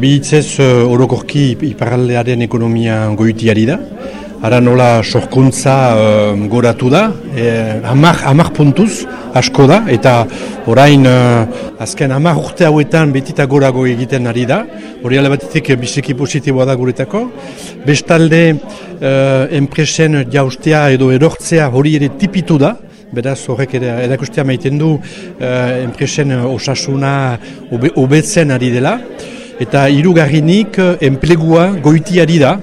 Bihitzez uh, orokorki iparaldearen ekonomia goitiari da. Ara nola sorkuntza uh, goratu da, e, hamar, hamar puntuz asko da, eta orain uh, azken hamar urte hauetan betita gorago egiten ari da. Hori alebatetik biziki positiboa da guretako. Bestalde uh, enpresen jaustea edo erortzea hori ere tipitu da, beraz horrek erakustea maiten du uh, enpresen osasuna hobetzen ari dela. Eta hirugarrinik enplegua goitiari da,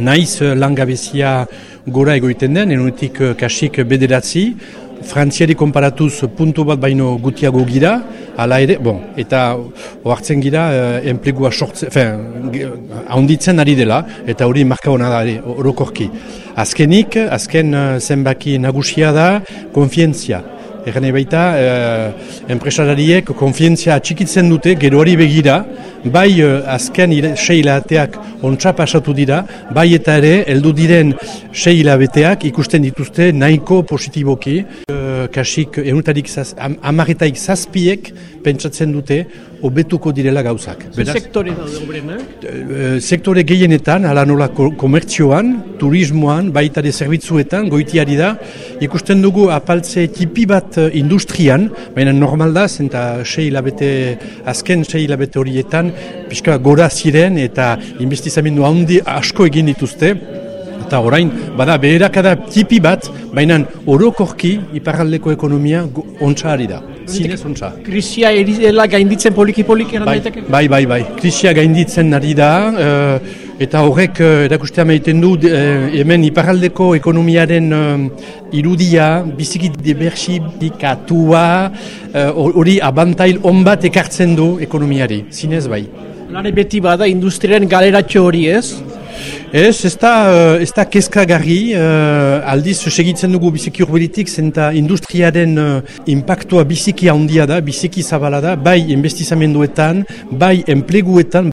naiz langabezia gora egoiten den, enuetik kasik bederatzi, frantziari konparatuz puntu bat baino gutiago gira, ala ere, bon, eta oartzen gira eh, enplegua sortzen, haunditzen ari dela, eta hori marka hona da, orokorki. Azkenik, azken zenbaki nagusia da, konfientzia. Egan baita, eh, enpresarariek konfientzia atxikitzen dute, gero hori begira, bai eh, azken sei hilabeteak ontsa pasatu dira, bai eta ere, heldu diren sei hilabeteak ikusten dituzte nahiko positiboki. Eh, kasik, enutarik zaz, am, amaretaik zazpiek pentsatzen dute, hobetuko direla gauzak. Beraz, sektore da obrena? Eh, sektore gehienetan, ala nola komertzioan, turismoan, baita de zerbitzuetan, goitiari da, ikusten dugu apaltze tipi bat industrian, baina normal da, zenta sei hilabete, azken sei hilabete horietan, pixka gora ziren eta investizamendu handi asko egin dituzte, eta orain, bada, beherakada tipi bat, baina orokorki iparraldeko ekonomia ontsa ari da. Zinez ontsa. Krisia erizela gainditzen poliki-poliki bai, bai, bai, bai. Krisia gainditzen ari da, uh, eta horrek uh, erakustea maiten du, uh, hemen iparraldeko ekonomiaren uh, irudia, biziki diversifikatua, hori abantail onbat ekartzen du ekonomiari, zinez bai. Lare beti bada industriaren galeratxo hori ez? Ez, ez da, ez da kezkagarri, uh, aldiz segitzen dugu biziki urbelitik, zenta industriaren uh, impactua biziki handia da, biziki zabala da, bai investizamenduetan, bai enpleguetan,